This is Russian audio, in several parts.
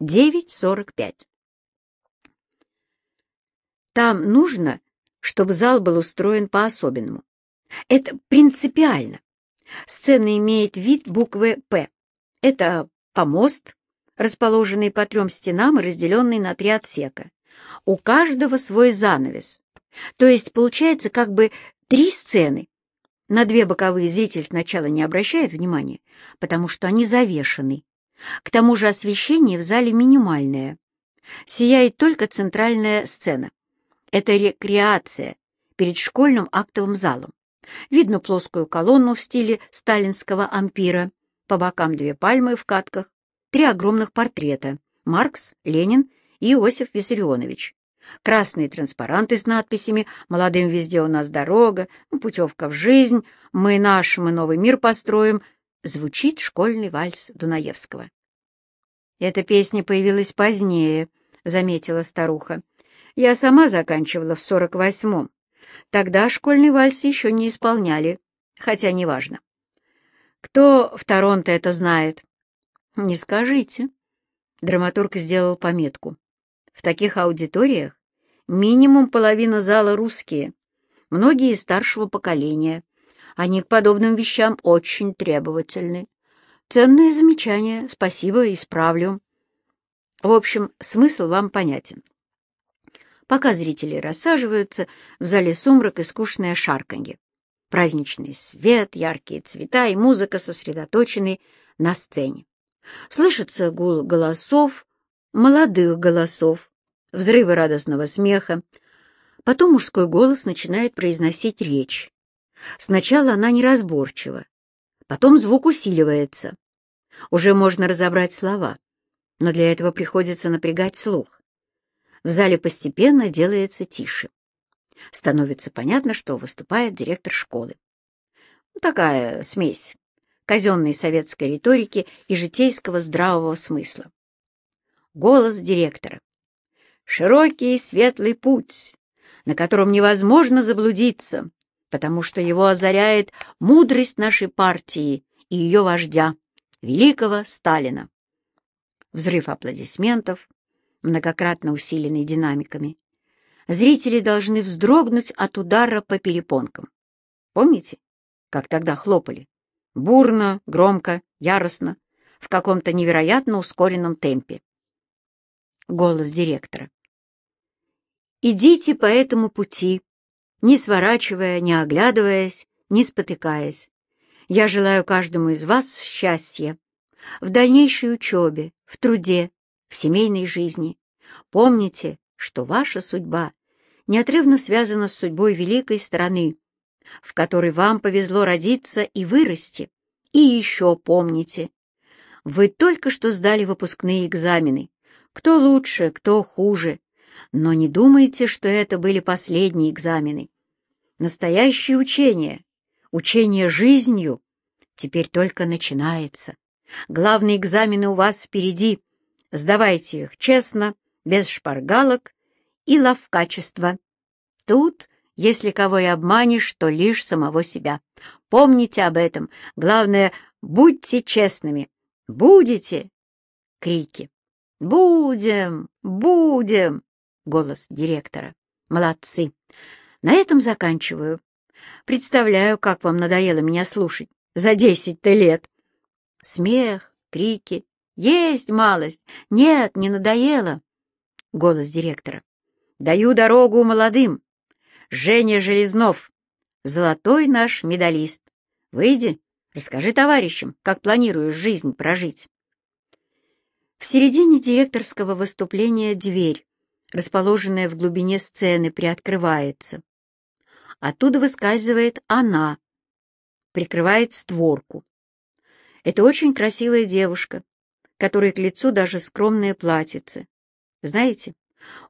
9.45. Там нужно, чтобы зал был устроен по-особенному. Это принципиально. Сцена имеет вид буквы «П». Это помост, расположенный по трем стенам и разделенный на три отсека. У каждого свой занавес. То есть получается как бы три сцены. На две боковые зритель сначала не обращает внимания, потому что они завешены. К тому же освещение в зале минимальное. Сияет только центральная сцена. Это рекреация перед школьным актовым залом. Видно плоскую колонну в стиле сталинского ампира, по бокам две пальмы в катках, три огромных портрета — Маркс, Ленин и Иосиф Виссарионович. Красные транспаранты с надписями «Молодым везде у нас дорога», «Путевка в жизнь», «Мы наш, мы новый мир построим» звучит школьный вальс Дунаевского. «Эта песня появилась позднее», — заметила старуха. «Я сама заканчивала в сорок восьмом. Тогда школьный вальс еще не исполняли, хотя неважно. Кто в Торонто это знает? Не скажите. Драматург сделал пометку. В таких аудиториях минимум половина зала русские, многие старшего поколения. Они к подобным вещам очень требовательны. Ценное замечание, спасибо, исправлю. В общем, смысл вам понятен. Пока зрители рассаживаются, в зале сумрак и скучное шарканье. Праздничный свет, яркие цвета и музыка сосредоточены на сцене. Слышится гул голосов, молодых голосов, взрывы радостного смеха. Потом мужской голос начинает произносить речь. Сначала она неразборчива, потом звук усиливается. Уже можно разобрать слова, но для этого приходится напрягать слух. В зале постепенно делается тише. Становится понятно, что выступает директор школы. Ну, такая смесь казенной советской риторики и житейского здравого смысла. Голос директора. Широкий и светлый путь, на котором невозможно заблудиться, потому что его озаряет мудрость нашей партии и ее вождя, великого Сталина. Взрыв аплодисментов, многократно усиленный динамиками. Зрители должны вздрогнуть от удара по перепонкам. Помните, как тогда хлопали? Бурно, громко, яростно, в каком-то невероятно ускоренном темпе. Голос директора. «Идите по этому пути, не сворачивая, не оглядываясь, не спотыкаясь. Я желаю каждому из вас счастья в дальнейшей учебе, в труде, в семейной жизни. Помните, что ваша судьба неотрывно связана с судьбой великой страны, в которой вам повезло родиться и вырасти. И еще помните, вы только что сдали выпускные экзамены. Кто лучше, кто хуже. Но не думайте, что это были последние экзамены. Настоящее учение, учение жизнью, теперь только начинается. Главные экзамены у вас впереди. Сдавайте их честно, без шпаргалок и ловкачества. Тут, если кого и обманешь, то лишь самого себя. Помните об этом. Главное, будьте честными. Будете? Крики. Будем, будем. Голос директора. Молодцы. На этом заканчиваю. Представляю, как вам надоело меня слушать за десять-то лет. Смех, крики, есть малость. Нет, не надоело. Голос директора. Даю дорогу молодым. Женя Железнов. Золотой наш медалист. Выйди, расскажи товарищам, как планируешь жизнь прожить. В середине директорского выступления дверь, расположенная в глубине сцены, приоткрывается. Оттуда выскальзывает она, прикрывает створку. Это очень красивая девушка, которой к лицу даже скромные платьице. Знаете,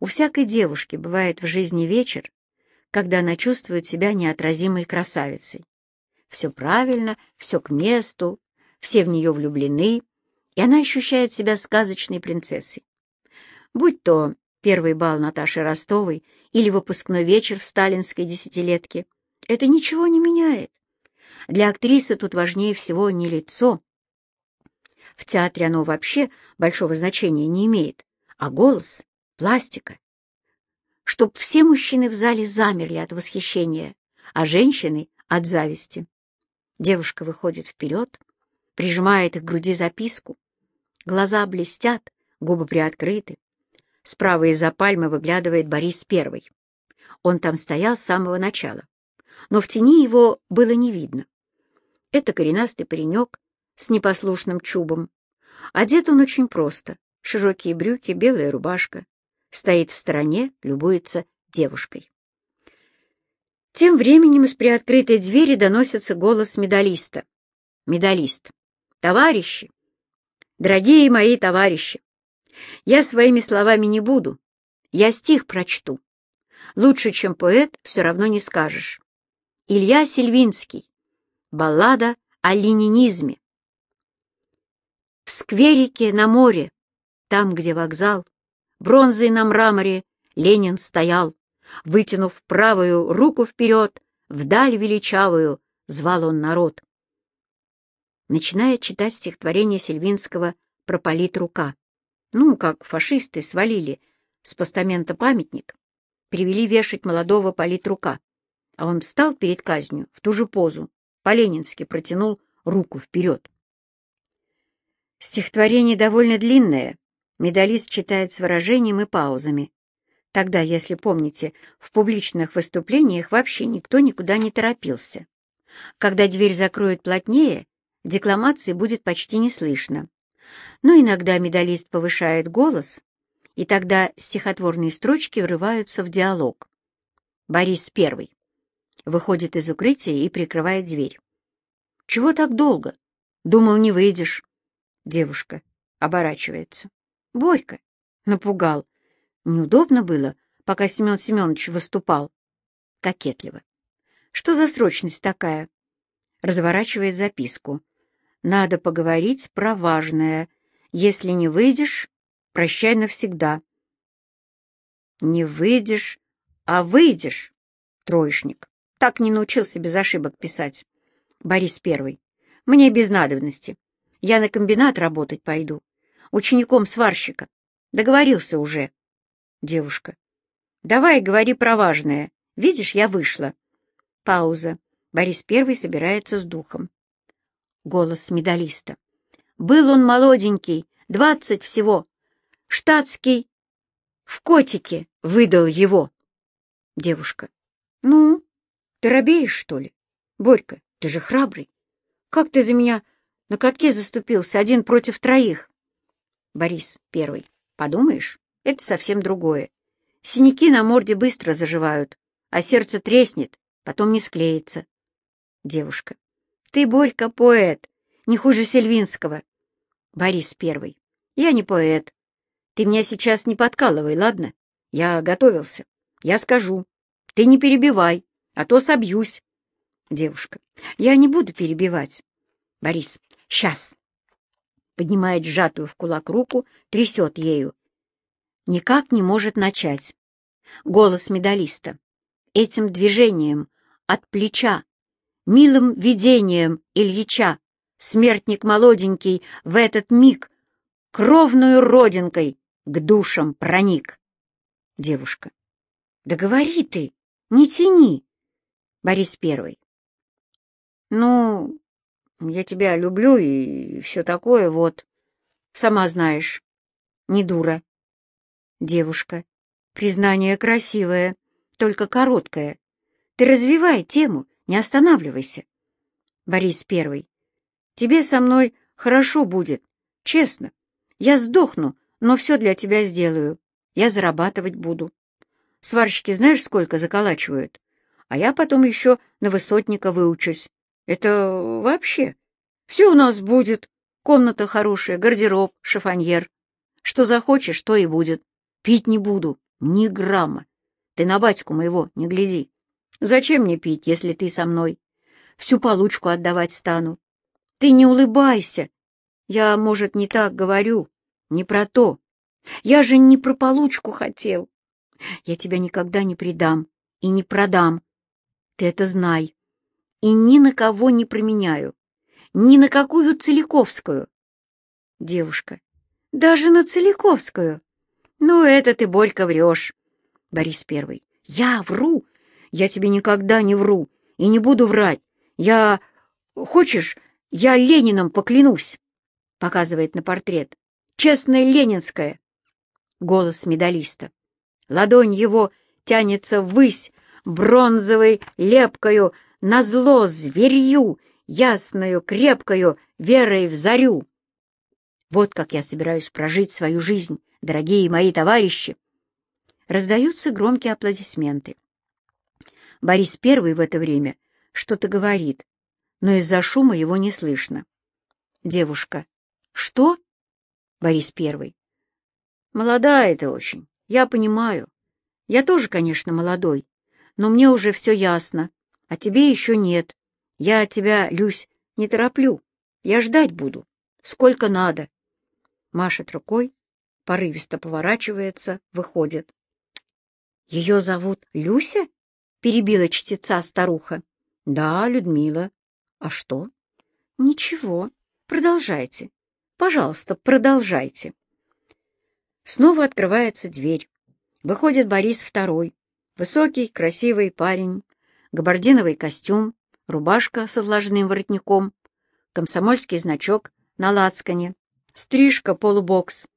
у всякой девушки бывает в жизни вечер, когда она чувствует себя неотразимой красавицей. Все правильно, все к месту, все в нее влюблены, и она ощущает себя сказочной принцессой. Будь то первый бал Наташи Ростовой или выпускной вечер в сталинской десятилетке, это ничего не меняет. Для актрисы тут важнее всего не лицо, В театре оно вообще большого значения не имеет. А голос, пластика. Чтоб все мужчины в зале замерли от восхищения, а женщины — от зависти. Девушка выходит вперед, прижимает к груди записку. Глаза блестят, губы приоткрыты. Справа из-за пальмы выглядывает Борис Первый. Он там стоял с самого начала, но в тени его было не видно. Это коренастый паренек с непослушным чубом. Одет он очень просто. Широкие брюки, белая рубашка. Стоит в стороне, любуется девушкой. Тем временем из приоткрытой двери доносится голос медалиста. Медалист. «Товарищи! Дорогие мои товарищи! Я своими словами не буду. Я стих прочту. Лучше, чем поэт, все равно не скажешь. Илья Сильвинский. Баллада о ленинизме. В скверике на море, там, где вокзал, бронзой на мраморе Ленин стоял, вытянув правую руку вперед, вдаль величавую, звал он народ. Начинает читать стихотворение Сильвинского про политрука. Ну, как фашисты свалили с постамента памятник, привели вешать молодого политрука, а он встал перед казнью в ту же позу, по-ленински протянул руку вперед. Стихотворение довольно длинное, медалист читает с выражением и паузами. Тогда, если помните, в публичных выступлениях вообще никто никуда не торопился. Когда дверь закроют плотнее, декламации будет почти не слышно. Но иногда медалист повышает голос, и тогда стихотворные строчки врываются в диалог. Борис Первый выходит из укрытия и прикрывает дверь. «Чего так долго? Думал, не выйдешь». Девушка оборачивается. «Борька!» Напугал. Неудобно было, пока Семен Семенович выступал. Кокетливо. «Что за срочность такая?» Разворачивает записку. «Надо поговорить про важное. Если не выйдешь, прощай навсегда». «Не выйдешь, а выйдешь, троечник». Так не научился без ошибок писать. Борис Первый. Мне без надобности. Я на комбинат работать пойду. Учеником сварщика. Договорился уже. Девушка. Давай, говори про важное. Видишь, я вышла. Пауза. Борис Первый собирается с духом. Голос медалиста. Был он молоденький, двадцать всего. Штатский в котике выдал его. Девушка. Ну, ты робеешь, что ли? Борька, ты же храбрый. Как ты за меня на катке заступился, один против троих? Борис, первый. Подумаешь, это совсем другое. Синяки на морде быстро заживают, а сердце треснет, потом не склеится. Девушка. Ты, Борька, поэт, не хуже Сельвинского. Борис первый. Я не поэт. Ты меня сейчас не подкалывай, ладно? Я готовился. Я скажу. Ты не перебивай а то собьюсь. Девушка. Я не буду перебивать. Борис. Сейчас. Поднимает сжатую в кулак руку, трясет ею. Никак не может начать. Голос медалиста. Этим движением от плеча, милым видением Ильича, смертник молоденький в этот миг кровную родинкой к душам проник. Девушка. Да говори ты, не тяни. Борис Первый. «Ну, я тебя люблю и все такое, вот. Сама знаешь, не дура». Девушка. Признание красивое, только короткое. Ты развивай тему, не останавливайся. Борис Первый. Тебе со мной хорошо будет, честно. Я сдохну, но все для тебя сделаю. Я зарабатывать буду. Сварщики знаешь, сколько заколачивают? а я потом еще на высотника выучусь. Это вообще. Все у нас будет. Комната хорошая, гардероб, шифоньер. Что захочешь, то и будет. Пить не буду, ни грамма. Ты на батьку моего не гляди. Зачем мне пить, если ты со мной? Всю получку отдавать стану. Ты не улыбайся. Я, может, не так говорю, не про то. Я же не про получку хотел. Я тебя никогда не предам и не продам. Ты это знай. И ни на кого не променяю. Ни на какую Целиковскую. Девушка. Даже на Целиковскую? Ну, это ты, Борька, врешь. Борис Первый. Я вру? Я тебе никогда не вру и не буду врать. Я... Хочешь, я Лениным поклянусь? Показывает на портрет. Честная ленинская. Голос медалиста. Ладонь его тянется ввысь, бронзовой лепкою, на зло зверью, ясною, крепкою, верой в зарю. Вот как я собираюсь прожить свою жизнь, дорогие мои товарищи. Раздаются громкие аплодисменты. Борис Первый в это время что-то говорит, но из-за шума его не слышно. Девушка. Что? Борис Первый. Молодая ты очень, я понимаю. Я тоже, конечно, молодой, но мне уже все ясно, а тебе еще нет. Я тебя, Люсь, не тороплю. Я ждать буду. Сколько надо. Машет рукой, порывисто поворачивается, выходит. Ее зовут Люся? Перебила чтеца старуха. Да, Людмила. А что? Ничего. Продолжайте. Пожалуйста, продолжайте. Снова открывается дверь. Выходит Борис Второй. Высокий, красивый парень. Габардиновый костюм, рубашка с отложенным воротником, комсомольский значок на лацкане, стрижка полубокс.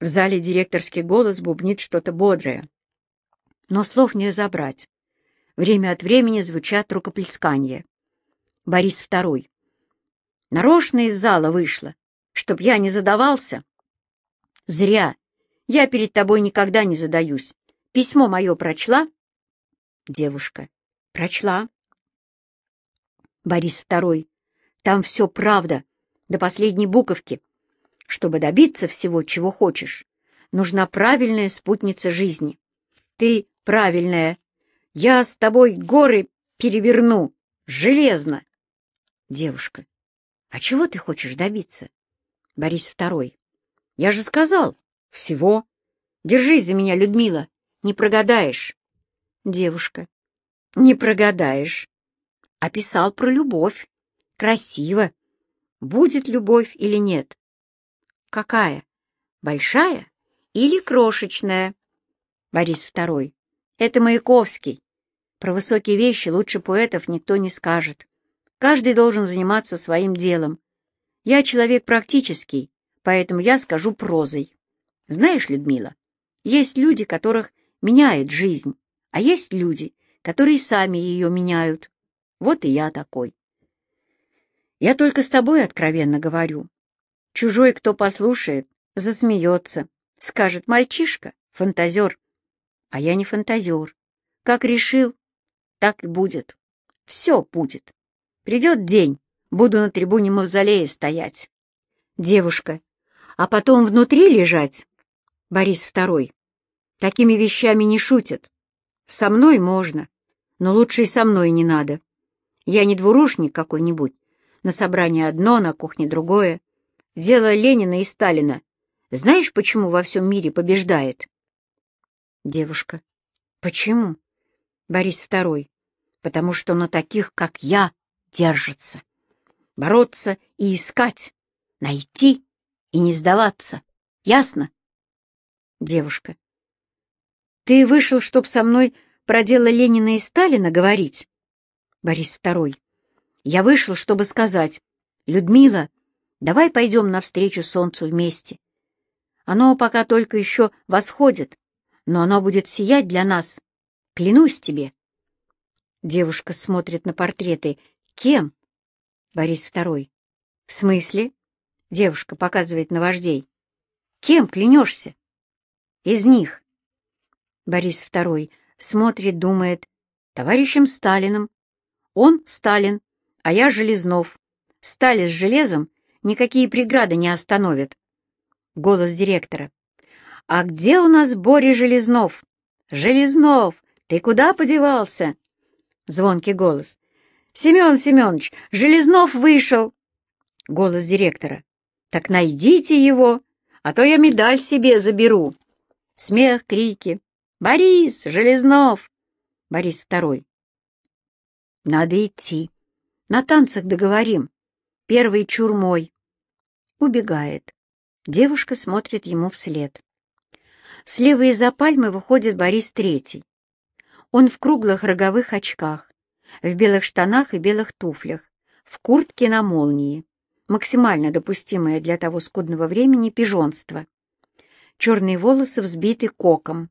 В зале директорский голос бубнит что-то бодрое. Но слов не разобрать. Время от времени звучат рукоплескания. Борис Второй. Нарочно из зала вышла, чтоб я не задавался. Зря. Я перед тобой никогда не задаюсь. Письмо мое прочла? Девушка. Прочла. Борис Второй. Там все правда, до последней буковки. Чтобы добиться всего, чего хочешь, нужна правильная спутница жизни. Ты правильная. Я с тобой горы переверну. Железно. Девушка. А чего ты хочешь добиться? Борис Второй. Я же сказал. Всего. Держись за меня, Людмила. Не прогадаешь. Девушка. Не прогадаешь. Описал про любовь. Красиво. Будет любовь или нет? Какая? Большая или крошечная? Борис Второй. Это Маяковский. Про высокие вещи лучше поэтов никто не скажет. Каждый должен заниматься своим делом. Я человек практический, поэтому я скажу прозой. Знаешь, Людмила, есть люди, которых меняет жизнь, а есть люди, которые сами ее меняют. Вот и я такой. Я только с тобой откровенно говорю. Чужой, кто послушает, засмеется, скажет «мальчишка, фантазер». А я не фантазер. Как решил, так и будет. Все будет. Придет день, буду на трибуне мавзолея стоять. Девушка. А потом внутри лежать? Борис Второй. Такими вещами не шутят. Со мной можно, но лучше и со мной не надо. Я не двурушник какой-нибудь. На собрании одно, на кухне другое. Дело Ленина и Сталина. Знаешь, почему во всем мире побеждает? Девушка. Почему? Борис Второй. Потому что на таких, как я, держится. Бороться и искать, найти и не сдаваться. Ясно? Девушка. Ты вышел, чтоб со мной про дело Ленина и Сталина говорить? Борис Второй. Я вышел, чтобы сказать, Людмила, давай пойдем навстречу солнцу вместе. Оно пока только еще восходит, но оно будет сиять для нас. Клянусь тебе. Девушка смотрит на портреты. Кем? Борис Второй. В смысле? Девушка показывает на вождей. Кем клянешься? Из них. Борис Второй смотрит, думает, товарищем Сталиным. Он Сталин, а я Железнов. Стали с железом никакие преграды не остановят. Голос директора. «А где у нас Боря Железнов?» «Железнов, ты куда подевался?» Звонкий голос. «Семен Семенович, Железнов вышел!» Голос директора. «Так найдите его, а то я медаль себе заберу!» Смех, крики. «Борис! Железнов!» Борис второй. «Надо идти. На танцах договорим. Первый чурмой». убегает. Девушка смотрит ему вслед. Слева из-за пальмы выходит Борис Третий. Он в круглых роговых очках, в белых штанах и белых туфлях, в куртке на молнии, максимально допустимое для того скудного времени пижонство. Черные волосы взбиты коком.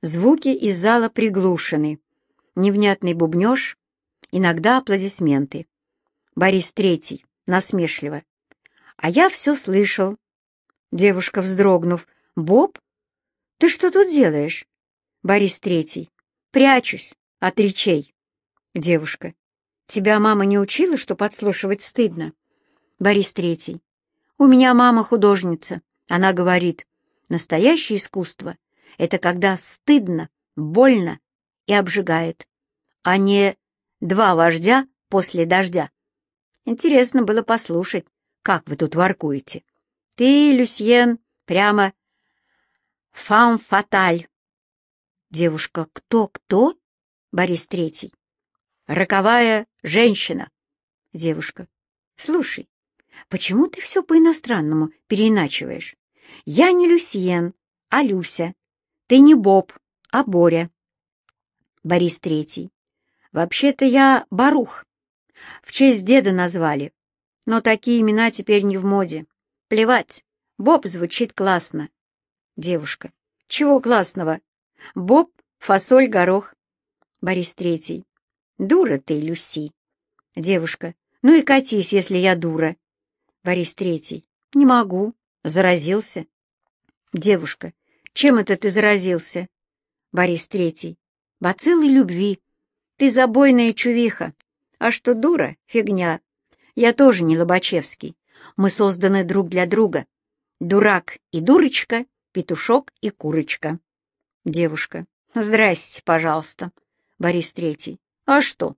Звуки из зала приглушены. Невнятный бубнеж, иногда аплодисменты. Борис Третий, насмешливо. «А я все слышал». Девушка, вздрогнув. «Боб? Ты что тут делаешь?» Борис Третий. «Прячусь от речей». Девушка. «Тебя мама не учила, что подслушивать стыдно?» Борис Третий. «У меня мама художница. Она говорит, настоящее искусство — это когда стыдно, больно и обжигает, а не два вождя после дождя. Интересно было послушать, как вы тут воркуете. Ты, Люсьен, прямо фам-фаталь. Девушка, кто-кто? Борис Третий. Роковая женщина. Девушка. Слушай, почему ты все по-иностранному переиначиваешь? Я не Люсьен, а Люся. Ты не Боб, а Боря. Борис Третий. Вообще-то я Барух. В честь деда назвали. Но такие имена теперь не в моде. Плевать. Боб звучит классно. Девушка. Чего классного? Боб, фасоль, горох. Борис Третий. Дура ты, Люси. Девушка. Ну и катись, если я дура. Борис Третий. Не могу. Заразился. Девушка. Чем это ты заразился? Борис Третий. Бациллой любви. Ты забойная чувиха. А что дура — фигня. Я тоже не Лобачевский. Мы созданы друг для друга. Дурак и дурочка, петушок и курочка. Девушка. Здрасте, пожалуйста. Борис Третий. А что?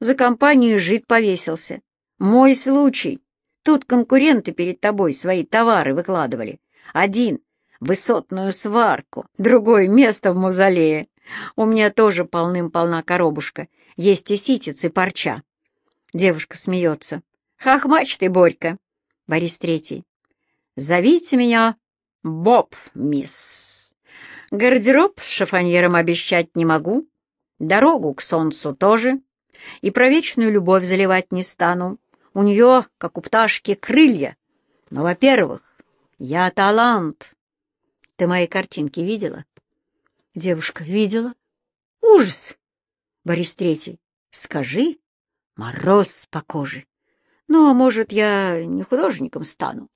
За компанию жид повесился. Мой случай. Тут конкуренты перед тобой свои товары выкладывали. Один — высотную сварку, другой — место в мавзолее. У меня тоже полным-полна коробушка. Есть и ситец, и парча. Девушка смеется. Хохмач ты, Борька. Борис Третий. Зовите меня Боб, мисс. Гардероб с шифоньером обещать не могу. Дорогу к солнцу тоже. И про вечную любовь заливать не стану. У нее, как у пташки, крылья. Но, во-первых, я талант. Ты мои картинки видела? Девушка видела. Ужас! Борис Третий. Скажи, мороз по коже. Ну, а может, я не художником стану,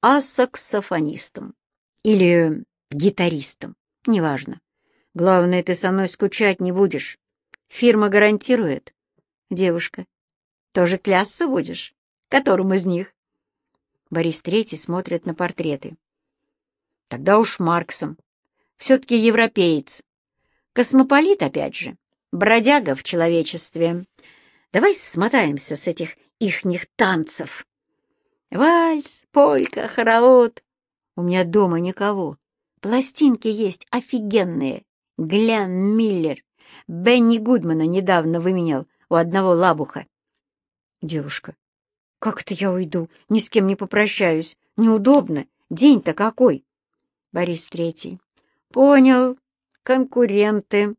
а саксофонистом. Или гитаристом. Неважно. Главное, ты со мной скучать не будешь. Фирма гарантирует. Девушка. Тоже клясться будешь? Которым из них? Борис Третий смотрит на портреты. Тогда уж Марксом. Все-таки европеец. Космополит, опять же. Бродяга в человечестве. Давай смотаемся с этих ихних танцев. Вальс, полька, хоровод. У меня дома никого. Пластинки есть офигенные. Глян Миллер. Бенни Гудмана недавно выменял у одного лабуха. Девушка. Как это я уйду? Ни с кем не попрощаюсь. Неудобно. День-то какой? Борис Третий. Понял. Конкуренты.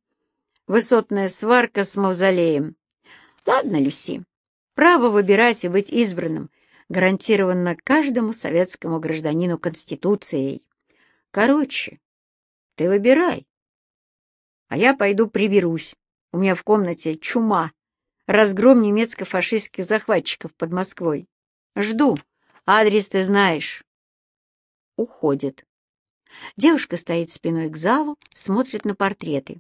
Высотная сварка с мавзолеем. Ладно, Люси, право выбирать и быть избранным гарантировано каждому советскому гражданину Конституцией. Короче, ты выбирай. А я пойду приберусь. У меня в комнате чума. Разгром немецко-фашистских захватчиков под Москвой. Жду. Адрес ты знаешь. Уходит. Девушка стоит спиной к залу, смотрит на портреты.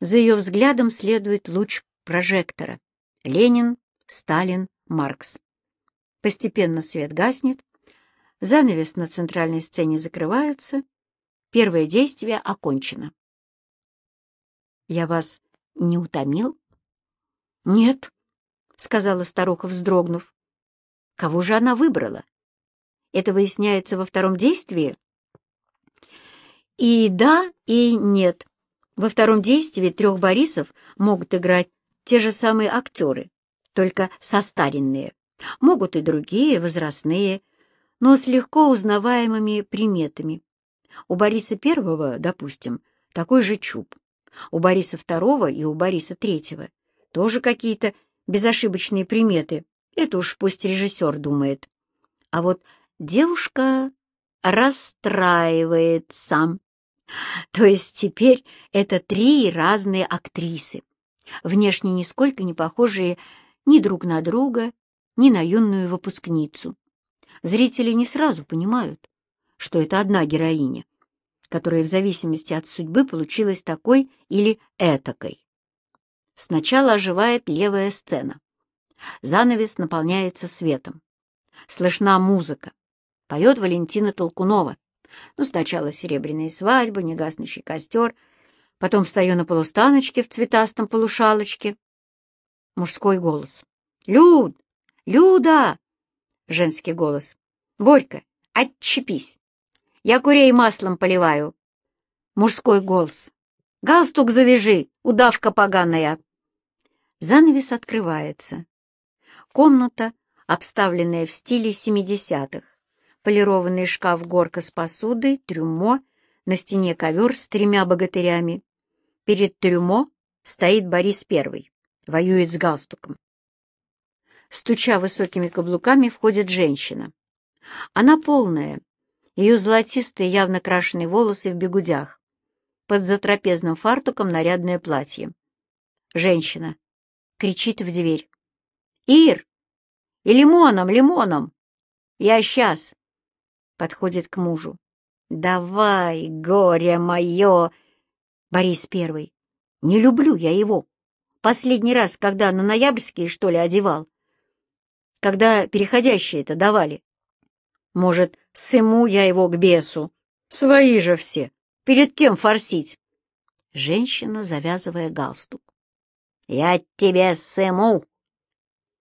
За ее взглядом следует луч прожектора. Ленин, Сталин, Маркс. Постепенно свет гаснет, занавес на центральной сцене закрываются, первое действие окончено. «Я вас не утомил?» «Нет», — сказала старуха, вздрогнув. «Кого же она выбрала? Это выясняется во втором действии?» И да, и нет. Во втором действии трех Борисов могут играть те же самые актеры, только состаренные. Могут и другие, возрастные. но с легко узнаваемыми приметами. У Бориса Первого, допустим, такой же чуб. У Бориса Второго и у Бориса Третьего тоже какие-то безошибочные приметы. Это уж пусть режиссер думает. А вот девушка расстраивает сам. То есть теперь это три разные актрисы, внешне нисколько не похожие ни друг на друга, ни на юную выпускницу. Зрители не сразу понимают, что это одна героиня, которая в зависимости от судьбы получилась такой или этакой. Сначала оживает левая сцена. Занавес наполняется светом. Слышна музыка. Поет Валентина Толкунова. Ну, сначала серебряная свадьба, негаснущий костер, потом встаю на полустаночке в цветастом полушалочке. Мужской голос. «Люд! Люда!» Женский голос. «Борька, отчепись! Я курей маслом поливаю!» Мужской голос. «Галстук завяжи, удавка поганая!» Занавес открывается. Комната, обставленная в стиле семидесятых полированный шкаф-горка с посудой, трюмо, на стене ковер с тремя богатырями. Перед трюмо стоит Борис Первый, воюет с галстуком. Стуча высокими каблуками, входит женщина. Она полная, ее золотистые, явно крашеные волосы в бегудях, под затрапезным фартуком нарядное платье. Женщина кричит в дверь. «Ир! И лимоном, лимоном! Я сейчас!» подходит к мужу. «Давай, горе мое!» Борис Первый. «Не люблю я его. Последний раз, когда на ноябрьские, что ли, одевал. Когда переходящие-то давали. Может, сыму я его к бесу. Свои же все. Перед кем форсить?» Женщина, завязывая галстук. «Я тебе сыму!»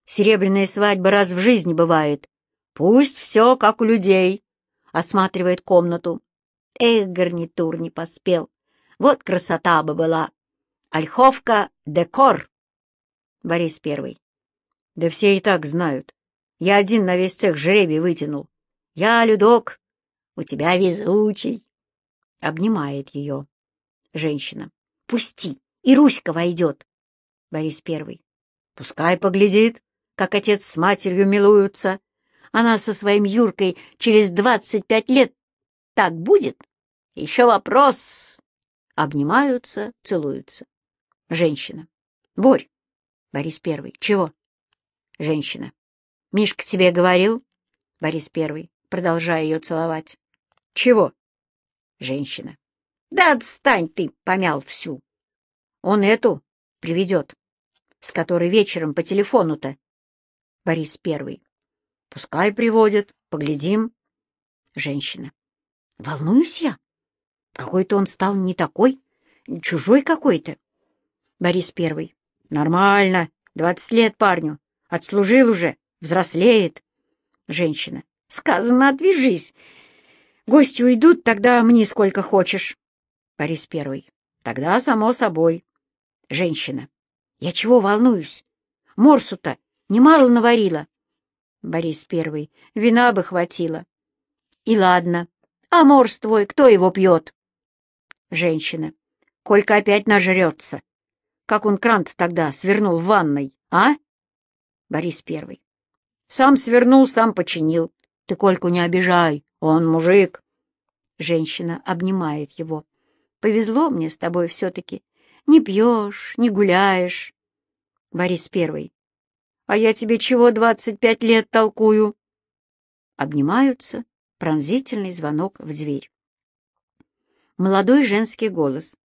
Серебряная свадьба раз в жизни бывает. Пусть все как у людей осматривает комнату. Эх, гарнитур не поспел. Вот красота бы была. Ольховка — декор. Борис Первый. Да все и так знают. Я один на весь цех жребий вытянул. Я Людок, у тебя везучий. Обнимает ее. Женщина. Пусти, и Руська войдет. Борис Первый. Пускай поглядит, как отец с матерью милуются. Она со своим Юркой через двадцать пять лет так будет? Еще вопрос. Обнимаются, целуются. Женщина. Борь. Борис Первый. Чего? Женщина. Мишка тебе говорил? Борис Первый, продолжая ее целовать. Чего? Женщина. Да отстань ты, помял всю. Он эту приведет, с которой вечером по телефону-то. Борис Первый. Пускай приводят, поглядим. Женщина. Волнуюсь я. Какой-то он стал не такой, чужой какой-то. Борис Первый. Нормально. Двадцать лет парню. Отслужил уже. Взрослеет. Женщина. Сказано, отвяжись. Гости уйдут, тогда мне сколько хочешь. Борис Первый. Тогда, само собой. Женщина. Я чего волнуюсь? Морсу-то немало наварила. Борис Первый. Вина бы хватило. И ладно. А морс твой, кто его пьет? Женщина. Колька опять нажрется. Как он крант тогда свернул в ванной, а? Борис Первый. Сам свернул, сам починил. Ты Кольку не обижай, он мужик. Женщина обнимает его. Повезло мне с тобой все-таки. Не пьешь, не гуляешь. Борис Первый. А я тебе чего двадцать пять лет толкую?» Обнимаются, пронзительный звонок в дверь. Молодой женский голос.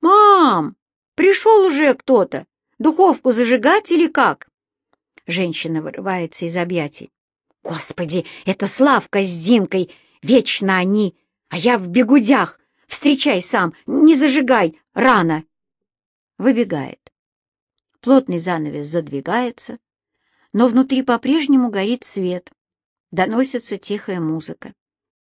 «Мам, пришел уже кто-то! Духовку зажигать или как?» Женщина вырывается из объятий. «Господи, это Славка с Зинкой! Вечно они! А я в бегудях! Встречай сам! Не зажигай! Рано!» Выбегает. Плотный занавес задвигается, но внутри по-прежнему горит свет. Доносится тихая музыка.